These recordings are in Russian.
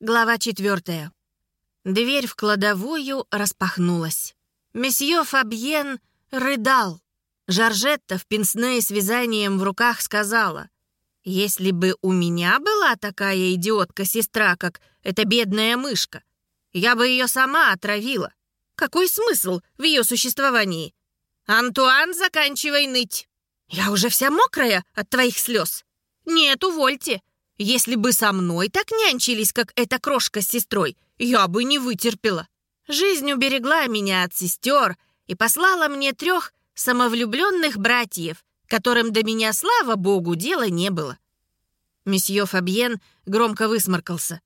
Глава четвертая. Дверь в кладовую распахнулась. Месье Фабьен рыдал. Жоржетта в пенсне с вязанием в руках сказала, «Если бы у меня была такая идиотка-сестра, как эта бедная мышка, я бы ее сама отравила. Какой смысл в ее существовании? Антуан, заканчивай ныть. Я уже вся мокрая от твоих слез. Нет, увольте. Если бы со мной так нянчились, как эта крошка с сестрой, я бы не вытерпела. Жизнь уберегла меня от сестер и послала мне трех самовлюбленных братьев, которым до меня, слава богу, дела не было. Месье Фабьен громко высморкался.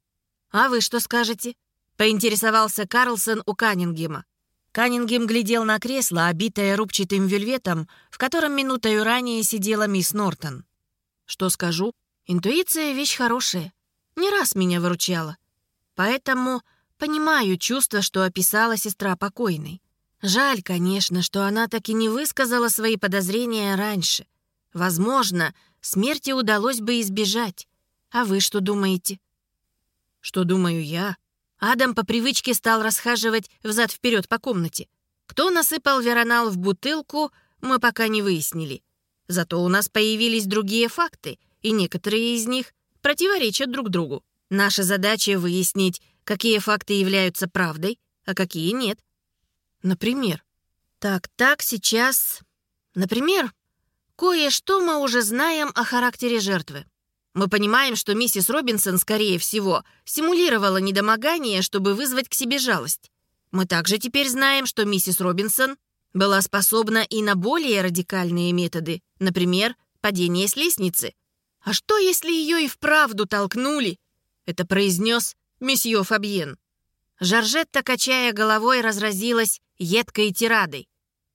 «А вы что скажете?» — поинтересовался Карлсон у Каннингема. Каннингем глядел на кресло, обитое рубчатым вельветом, в котором минутою ранее сидела мисс Нортон. «Что скажу? Интуиция — вещь хорошая. Не раз меня выручала. Поэтому понимаю чувство, что описала сестра покойной. Жаль, конечно, что она так и не высказала свои подозрения раньше. Возможно, смерти удалось бы избежать. А вы что думаете? Что думаю я? Адам по привычке стал расхаживать взад-вперед по комнате. Кто насыпал веронал в бутылку, мы пока не выяснили. Зато у нас появились другие факты, и некоторые из них противоречат друг другу. Наша задача — выяснить, какие факты являются правдой, а какие нет. Например? Так-так, сейчас... Например, кое-что мы уже знаем о характере жертвы. Мы понимаем, что миссис Робинсон, скорее всего, симулировала недомогание, чтобы вызвать к себе жалость. Мы также теперь знаем, что миссис Робинсон была способна и на более радикальные методы, например, падение с лестницы. А что, если ее и вправду толкнули? Это произнес месье Фабьен. Жоржетта, качая головой, разразилась едкой тирадой.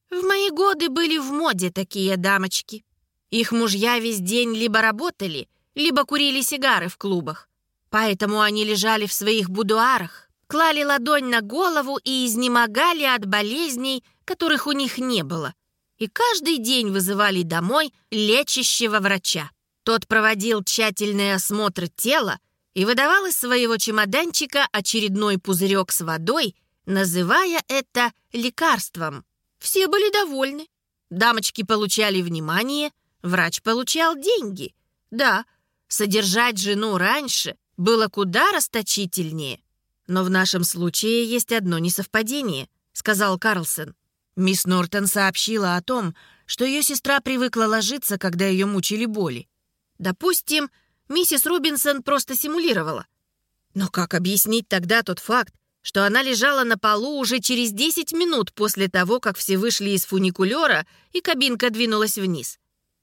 «В мои годы были в моде такие дамочки. Их мужья весь день либо работали, либо курили сигары в клубах. Поэтому они лежали в своих будуарах, клали ладонь на голову и изнемогали от болезней, которых у них не было. И каждый день вызывали домой лечащего врача. Тот проводил тщательный осмотр тела и выдавал из своего чемоданчика очередной пузырек с водой, называя это лекарством. Все были довольны. Дамочки получали внимание, врач получал деньги. Да, содержать жену раньше было куда расточительнее. Но в нашем случае есть одно несовпадение, сказал Карлсон. Мисс Нортон сообщила о том, что ее сестра привыкла ложиться, когда ее мучили боли. Допустим, миссис Рубинсон просто симулировала. Но как объяснить тогда тот факт, что она лежала на полу уже через 10 минут после того, как все вышли из фуникулера и кабинка двинулась вниз?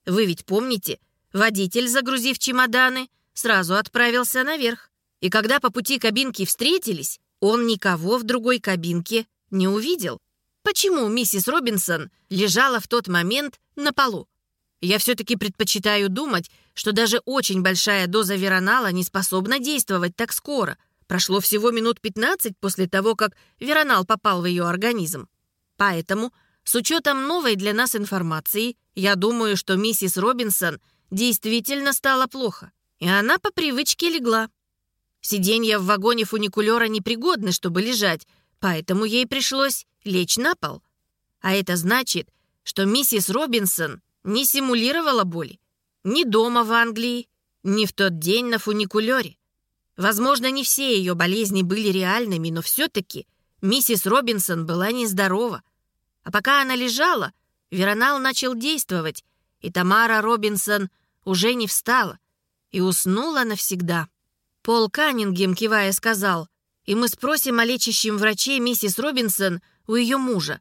Вы ведь помните, водитель, загрузив чемоданы, сразу отправился наверх. И когда по пути кабинки встретились, он никого в другой кабинке не увидел. Почему миссис Робинсон лежала в тот момент на полу? Я все-таки предпочитаю думать, что даже очень большая доза веронала не способна действовать так скоро. Прошло всего минут 15 после того, как веронал попал в ее организм. Поэтому, с учетом новой для нас информации, я думаю, что миссис Робинсон действительно стало плохо, и она по привычке легла. Сиденья в вагоне фуникулера непригодны, чтобы лежать, поэтому ей пришлось лечь на пол. А это значит, что миссис Робинсон не симулировала боли. Ни дома в Англии, ни в тот день на фуникулере. Возможно, не все ее болезни были реальными, но все-таки миссис Робинсон была нездорова. А пока она лежала, Веронал начал действовать, и Тамара Робинсон уже не встала и уснула навсегда. Пол Каннингем, кивая, сказал, «И мы спросим о лечащем враче миссис Робинсон у ее мужа».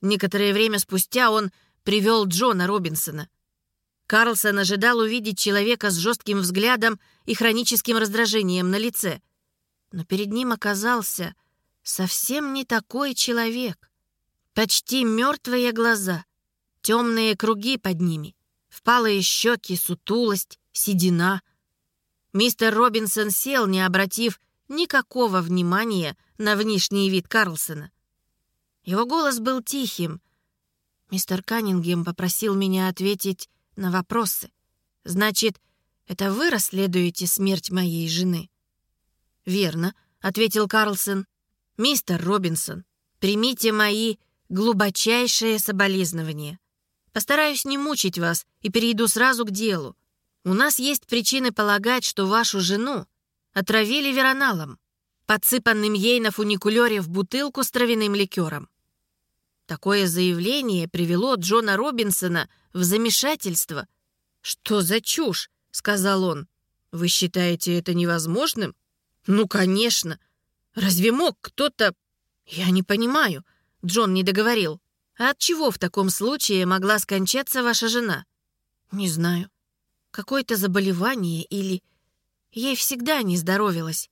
Некоторое время спустя он привел Джона Робинсона. Карлсон ожидал увидеть человека с жестким взглядом и хроническим раздражением на лице. Но перед ним оказался совсем не такой человек. Почти мертвые глаза, темные круги под ними, впалые щеки, сутулость, седина. Мистер Робинсон сел, не обратив никакого внимания на внешний вид Карлсона. Его голос был тихим, Мистер Каннингем попросил меня ответить на вопросы. Значит, это вы расследуете смерть моей жены? «Верно», — ответил Карлсон. «Мистер Робинсон, примите мои глубочайшие соболезнования. Постараюсь не мучить вас и перейду сразу к делу. У нас есть причины полагать, что вашу жену отравили вероналом, подсыпанным ей на фуникулере в бутылку с травяным ликером. Такое заявление привело Джона Робинсона в замешательство. «Что за чушь?» — сказал он. «Вы считаете это невозможным?» «Ну, конечно. Разве мог кто-то...» «Я не понимаю», — Джон не договорил. «А от чего в таком случае могла скончаться ваша жена?» «Не знаю. Какое-то заболевание или... Ей всегда не здоровилось.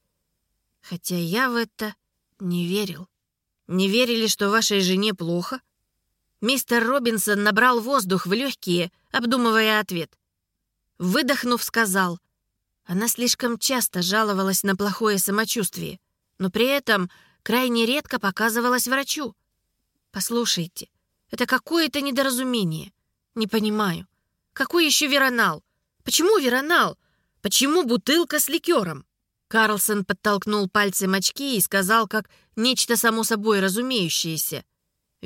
Хотя я в это не верил». «Не верили, что вашей жене плохо?» Мистер Робинсон набрал воздух в легкие, обдумывая ответ. Выдохнув, сказал, она слишком часто жаловалась на плохое самочувствие, но при этом крайне редко показывалась врачу. «Послушайте, это какое-то недоразумение. Не понимаю. Какой еще веронал? Почему веронал? Почему бутылка с ликером?» Карлсон подтолкнул пальцем очки и сказал, как нечто само собой разумеющееся.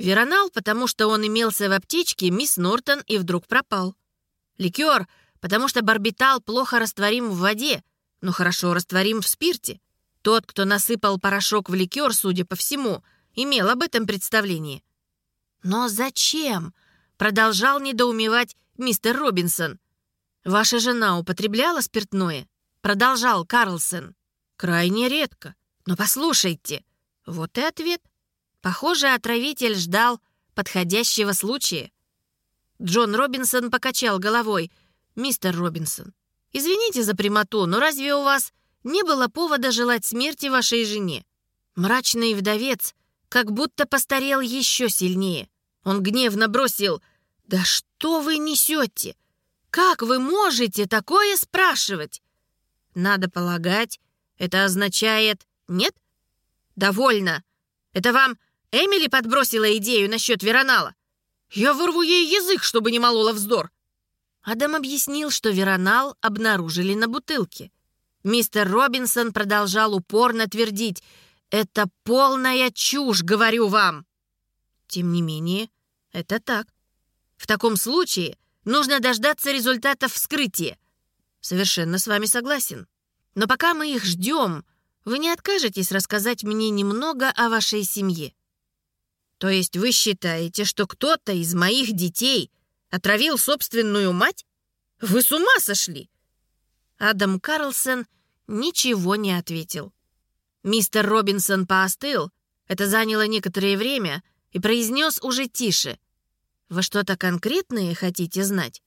Веронал, потому что он имелся в аптечке мисс Нортон и вдруг пропал. Ликер, потому что барбитал плохо растворим в воде, но хорошо растворим в спирте. Тот, кто насыпал порошок в ликер, судя по всему, имел об этом представление. «Но зачем?» — продолжал недоумевать мистер Робинсон. «Ваша жена употребляла спиртное?» Продолжал Карлсон. Крайне редко. Но послушайте. Вот и ответ. Похоже, отравитель ждал подходящего случая. Джон Робинсон покачал головой. «Мистер Робинсон, извините за прямоту, но разве у вас не было повода желать смерти вашей жене?» Мрачный вдовец как будто постарел еще сильнее. Он гневно бросил «Да что вы несете? Как вы можете такое спрашивать? Надо полагать, это означает «нет»? Довольно. Это вам Эмили подбросила идею насчет Веронала? Я вырву ей язык, чтобы не молола вздор. Адам объяснил, что Веронал обнаружили на бутылке. Мистер Робинсон продолжал упорно твердить «Это полная чушь, говорю вам!» Тем не менее, это так. В таком случае нужно дождаться результатов вскрытия. Совершенно с вами согласен. Но пока мы их ждем, вы не откажетесь рассказать мне немного о вашей семье? То есть вы считаете, что кто-то из моих детей отравил собственную мать? Вы с ума сошли?» Адам Карлсон ничего не ответил. Мистер Робинсон поостыл, это заняло некоторое время, и произнес уже тише. «Вы что-то конкретное хотите знать?»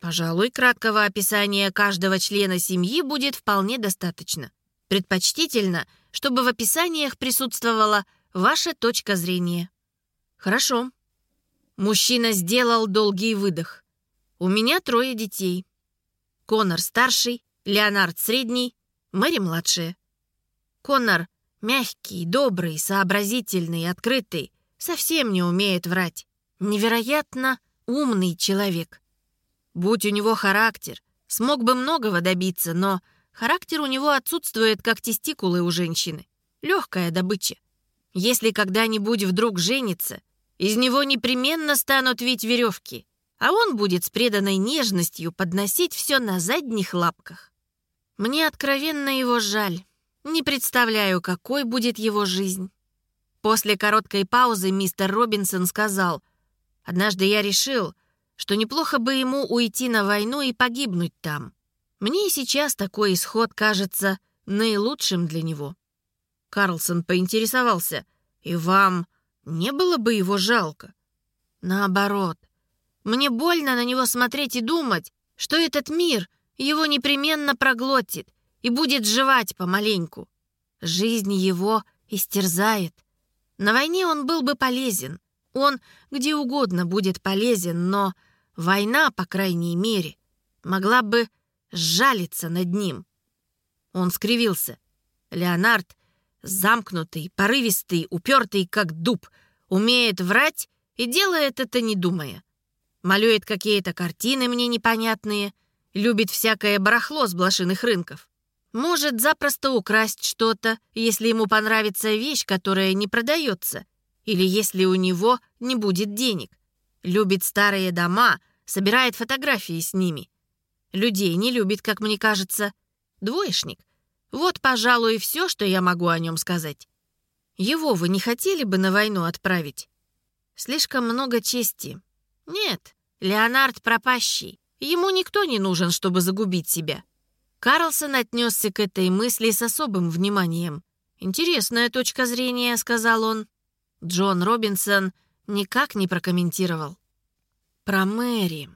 Пожалуй, краткого описания каждого члена семьи будет вполне достаточно. Предпочтительно, чтобы в описаниях присутствовала ваша точка зрения. Хорошо. Мужчина сделал долгий выдох. У меня трое детей. Конор старший, Леонард средний, Мэри младшая. Конор мягкий, добрый, сообразительный, открытый, совсем не умеет врать. Невероятно умный человек. Будь у него характер, смог бы многого добиться, но характер у него отсутствует, как тестикулы у женщины. Легкая добыча. Если когда-нибудь вдруг женится, из него непременно станут вить веревки, а он будет с преданной нежностью подносить все на задних лапках. Мне откровенно его жаль. Не представляю, какой будет его жизнь. После короткой паузы мистер Робинсон сказал, «Однажды я решил, что неплохо бы ему уйти на войну и погибнуть там. Мне и сейчас такой исход кажется наилучшим для него. Карлсон поинтересовался, и вам не было бы его жалко? Наоборот, мне больно на него смотреть и думать, что этот мир его непременно проглотит и будет жевать помаленьку. Жизнь его истерзает. На войне он был бы полезен. Он где угодно будет полезен, но Война, по крайней мере, могла бы сжалиться над ним. Он скривился. Леонард, замкнутый, порывистый, упертый, как дуб, умеет врать и делает это не думая. Малюет какие-то картины мне непонятные, любит всякое барахло с блошиных рынков. Может запросто украсть что-то, если ему понравится вещь, которая не продается, или если у него не будет денег. Любит старые дома, собирает фотографии с ними. Людей не любит, как мне кажется. Двоечник. Вот, пожалуй, и все, что я могу о нем сказать. Его вы не хотели бы на войну отправить? Слишком много чести. Нет, Леонард пропащий. Ему никто не нужен, чтобы загубить себя. Карлсон отнесся к этой мысли с особым вниманием. «Интересная точка зрения», — сказал он. Джон Робинсон никак не прокомментировал. «Про Мэри.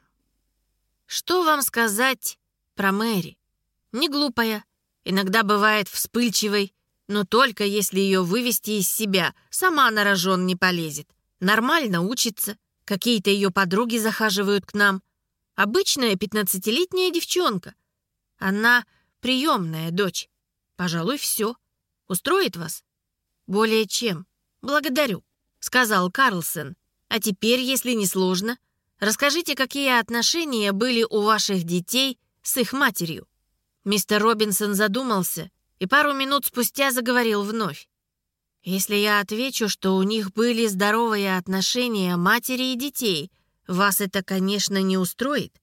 Что вам сказать про Мэри? Не глупая, иногда бывает вспыльчивой, но только если ее вывести из себя, сама на рожон не полезет. Нормально учится, какие-то ее подруги захаживают к нам. Обычная пятнадцатилетняя девчонка — она приемная дочь. Пожалуй, все. Устроит вас? Более чем. Благодарю, сказал Карлсон. А теперь, если не сложно, расскажите, какие отношения были у ваших детей с их матерью. Мистер Робинсон задумался и пару минут спустя заговорил вновь. Если я отвечу, что у них были здоровые отношения матери и детей, вас это, конечно, не устроит.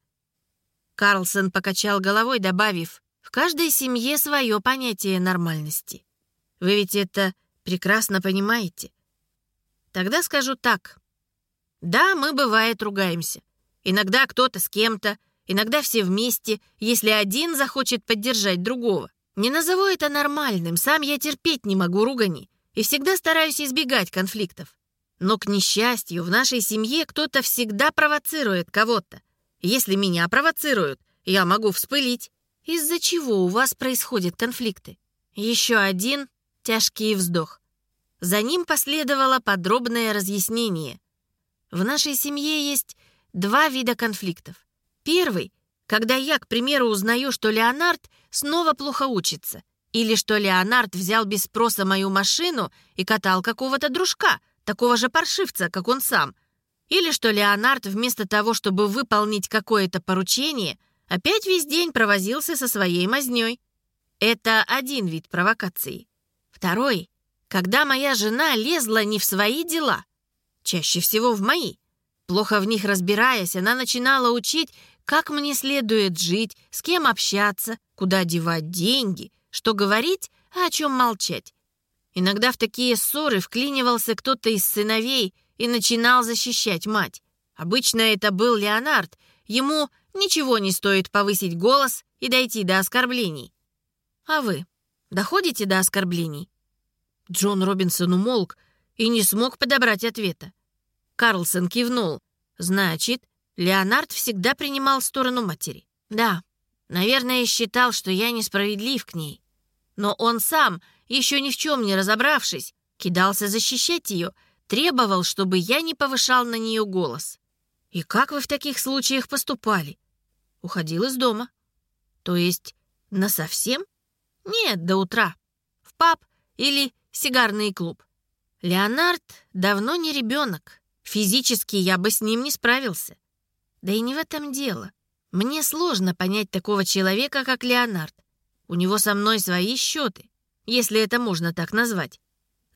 Карлсон покачал головой, добавив, «В каждой семье свое понятие нормальности. Вы ведь это прекрасно понимаете. Тогда скажу так. Да, мы, бывает, ругаемся. Иногда кто-то с кем-то, иногда все вместе, если один захочет поддержать другого. Не назову это нормальным, сам я терпеть не могу ругани и всегда стараюсь избегать конфликтов. Но, к несчастью, в нашей семье кто-то всегда провоцирует кого-то. Если меня провоцируют, я могу вспылить. Из-за чего у вас происходят конфликты? Еще один тяжкий вздох. За ним последовало подробное разъяснение. В нашей семье есть два вида конфликтов. Первый, когда я, к примеру, узнаю, что Леонард снова плохо учится, или что Леонард взял без спроса мою машину и катал какого-то дружка, такого же паршивца, как он сам, или что Леонард вместо того, чтобы выполнить какое-то поручение, опять весь день провозился со своей мазнёй. Это один вид провокации. Второй — когда моя жена лезла не в свои дела, чаще всего в мои. Плохо в них разбираясь, она начинала учить, как мне следует жить, с кем общаться, куда девать деньги, что говорить, а о чем молчать. Иногда в такие ссоры вклинивался кто-то из сыновей и начинал защищать мать. Обычно это был Леонард. Ему ничего не стоит повысить голос и дойти до оскорблений. А вы доходите до оскорблений? Джон Робинсон умолк и не смог подобрать ответа. Карлсон кивнул. Значит, Леонард всегда принимал сторону матери. Да, наверное, считал, что я несправедлив к ней. Но он сам, еще ни в чем не разобравшись, кидался защищать ее — Требовал, чтобы я не повышал на нее голос. И как вы в таких случаях поступали? Уходил из дома. То есть насовсем? Нет, до утра. В паб или сигарный клуб. Леонард давно не ребенок. Физически я бы с ним не справился. Да и не в этом дело. Мне сложно понять такого человека, как Леонард. У него со мной свои счеты, если это можно так назвать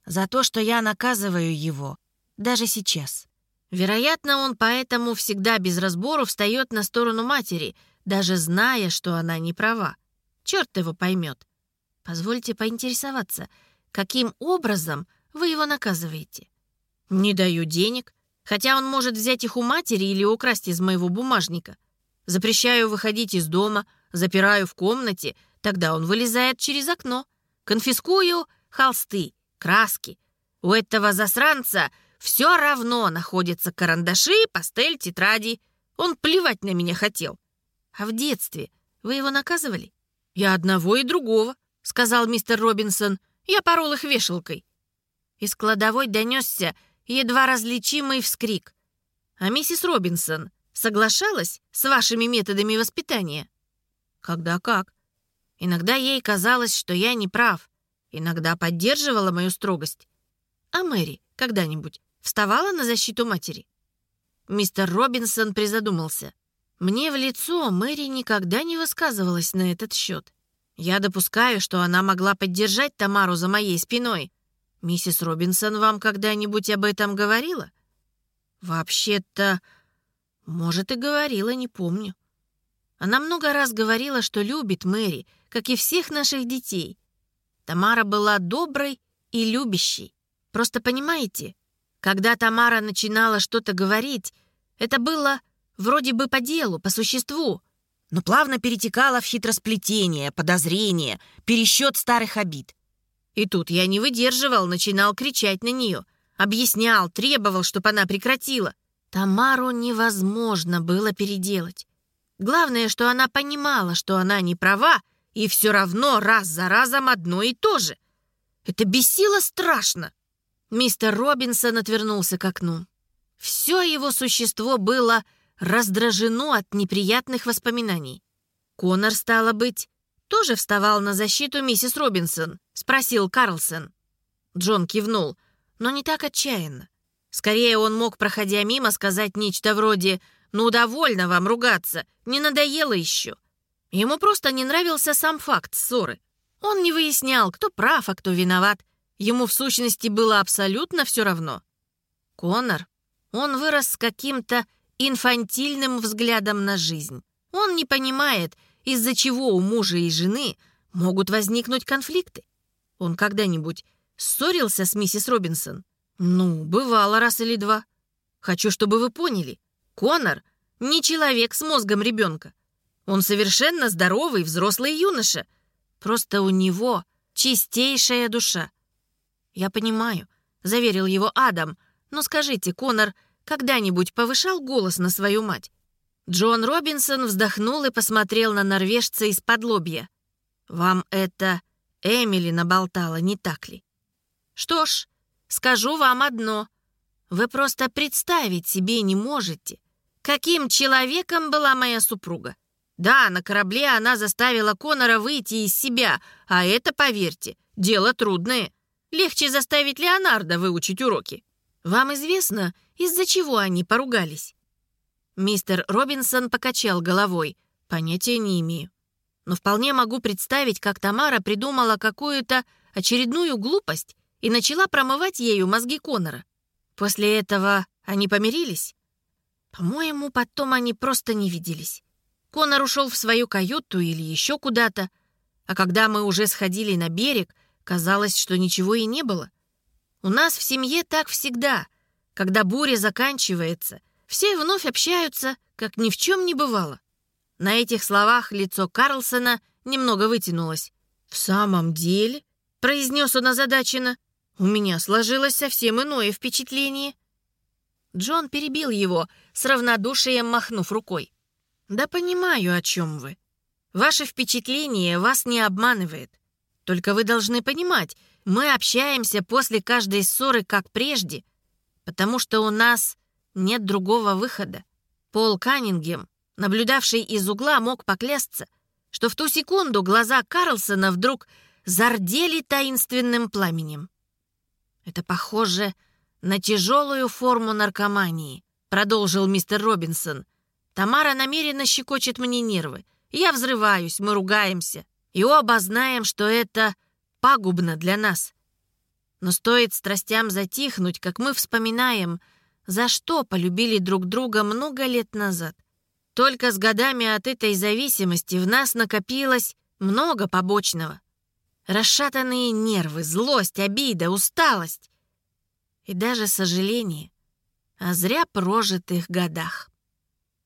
за то, что я наказываю его, даже сейчас. Вероятно, он поэтому всегда без разбору встает на сторону матери, даже зная, что она не права. Черт его поймет. Позвольте поинтересоваться, каким образом вы его наказываете? Не даю денег, хотя он может взять их у матери или украсть из моего бумажника. Запрещаю выходить из дома, запираю в комнате, тогда он вылезает через окно. Конфискую холсты, краски. У этого засранца все равно находятся карандаши, пастель, тетради. Он плевать на меня хотел. А в детстве вы его наказывали? Я одного и другого, сказал мистер Робинсон. Я порол их вешалкой. Из кладовой донесся едва различимый вскрик. А миссис Робинсон соглашалась с вашими методами воспитания? Когда как. Иногда ей казалось, что я не прав. Иногда поддерживала мою строгость. А Мэри когда-нибудь вставала на защиту матери? Мистер Робинсон призадумался. Мне в лицо Мэри никогда не высказывалась на этот счет. Я допускаю, что она могла поддержать Тамару за моей спиной. Миссис Робинсон вам когда-нибудь об этом говорила? Вообще-то, может, и говорила, не помню. Она много раз говорила, что любит Мэри, как и всех наших детей. Тамара была доброй и любящей. Просто понимаете, когда Тамара начинала что-то говорить, это было вроде бы по делу, по существу, но плавно перетекало в хитросплетение, подозрение, пересчет старых обид. И тут я не выдерживал, начинал кричать на нее, объяснял, требовал, чтобы она прекратила. Тамару невозможно было переделать. Главное, что она понимала, что она не права, и все равно раз за разом одно и то же. Это бесило страшно. Мистер Робинсон отвернулся к окну. Все его существо было раздражено от неприятных воспоминаний. Конор, стало быть, тоже вставал на защиту миссис Робинсон, спросил Карлсон. Джон кивнул, но не так отчаянно. Скорее он мог, проходя мимо, сказать нечто вроде «Ну, довольно вам ругаться, не надоело еще». Ему просто не нравился сам факт ссоры. Он не выяснял, кто прав, а кто виноват. Ему в сущности было абсолютно все равно. Конор, он вырос с каким-то инфантильным взглядом на жизнь. Он не понимает, из-за чего у мужа и жены могут возникнуть конфликты. Он когда-нибудь ссорился с миссис Робинсон? Ну, бывало раз или два. Хочу, чтобы вы поняли. Конор не человек с мозгом ребенка. Он совершенно здоровый взрослый юноша. Просто у него чистейшая душа. Я понимаю, заверил его Адам. Но скажите, Конор когда-нибудь повышал голос на свою мать? Джон Робинсон вздохнул и посмотрел на норвежца из-под лобья. «Вам это Эмили наболтала, не так ли?» «Что ж, скажу вам одно. Вы просто представить себе не можете, каким человеком была моя супруга. Да, на корабле она заставила Конора выйти из себя, а это, поверьте, дело трудное. Легче заставить Леонардо выучить уроки. Вам известно, из-за чего они поругались?» Мистер Робинсон покачал головой. «Понятия не имею. Но вполне могу представить, как Тамара придумала какую-то очередную глупость и начала промывать ею мозги Конора. После этого они помирились? По-моему, потом они просто не виделись. Конор ушел в свою каюту или еще куда-то, а когда мы уже сходили на берег, казалось, что ничего и не было. У нас в семье так всегда. Когда буря заканчивается, все вновь общаются, как ни в чем не бывало. На этих словах лицо Карлсона немного вытянулось. «В самом деле?» — произнес он озадаченно. «У меня сложилось совсем иное впечатление». Джон перебил его, с равнодушием махнув рукой. «Да понимаю, о чем вы. Ваше впечатление вас не обманывает. Только вы должны понимать, мы общаемся после каждой ссоры как прежде, потому что у нас нет другого выхода. Пол Каннингем, наблюдавший из угла, мог поклясться, что в ту секунду глаза Карлсона вдруг зардели таинственным пламенем. Это похоже на тяжелую форму наркомании, продолжил мистер Робинсон. Тамара намеренно щекочет мне нервы. Я взрываюсь, мы ругаемся. И оба знаем, что это пагубно для нас. Но стоит страстям затихнуть, как мы вспоминаем, за что полюбили друг друга много лет назад. Только с годами от этой зависимости в нас накопилось много побочного. Расшатанные нервы, злость, обида, усталость и даже сожаление о зря прожитых годах.